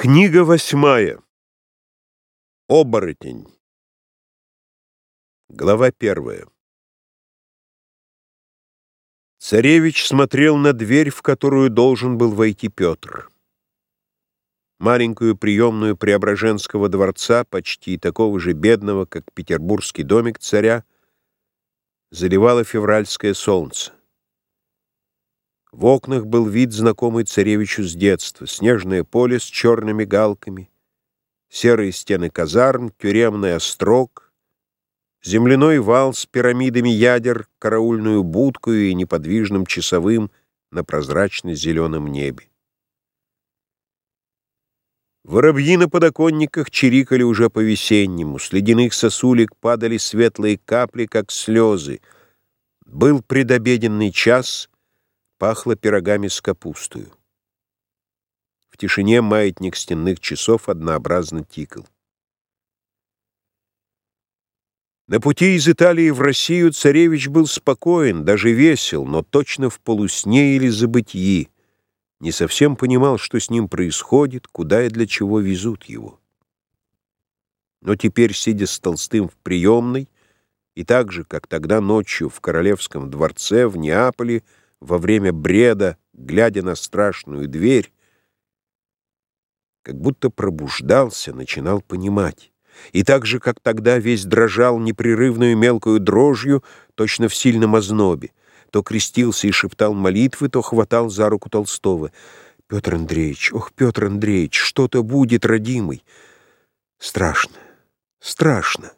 Книга восьмая. Оборотень. Глава первая. Царевич смотрел на дверь, в которую должен был войти Петр. Маленькую приемную Преображенского дворца, почти такого же бедного, как петербургский домик царя, заливало февральское солнце. В окнах был вид, знакомый царевичу с детства. Снежное поле с черными галками, серые стены казарм, тюремный острог, земляной вал с пирамидами ядер, караульную будку и неподвижным часовым на прозрачно-зеленом небе. Воробьи на подоконниках чирикали уже по-весеннему, с ледяных сосулек падали светлые капли, как слезы. Был предобеденный час — Пахло пирогами с капустою. В тишине маятник стенных часов однообразно тикал. На пути из Италии в Россию царевич был спокоен, даже весел, но точно в полусне или забытии. Не совсем понимал, что с ним происходит, куда и для чего везут его. Но теперь, сидя с Толстым в приемной, и так же, как тогда ночью в Королевском дворце в Неаполе, во время бреда, глядя на страшную дверь, как будто пробуждался, начинал понимать. И так же, как тогда, весь дрожал непрерывную мелкую дрожью, точно в сильном ознобе. То крестился и шептал молитвы, то хватал за руку Толстого. «Петр Андреевич, ох, Петр Андреевич, что-то будет, родимый!» «Страшно, страшно!»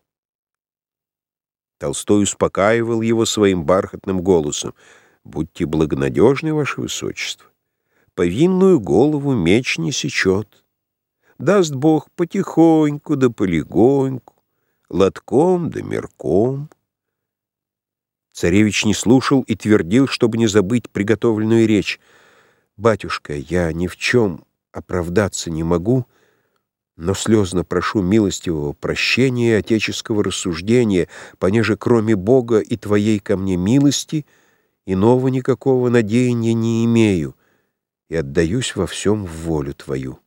Толстой успокаивал его своим бархатным голосом. Будьте благонадежны, ваше высочество. Повинную голову меч не сечет. Даст Бог потихоньку да полегоньку, лотком да мерком. Царевич не слушал и твердил, чтобы не забыть приготовленную речь. «Батюшка, я ни в чем оправдаться не могу, но слезно прошу милостивого прощения и отеческого рассуждения, понеже кроме Бога и Твоей ко мне милости — Иного никакого надеяния не имею и отдаюсь во всем в волю Твою.